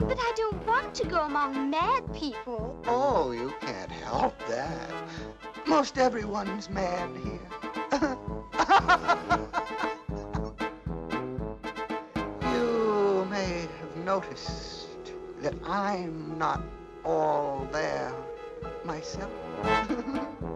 But I don't want to go among mad people. Oh, you can't help that. Most everyone's mad here. you may have noticed that I'm not all there myself.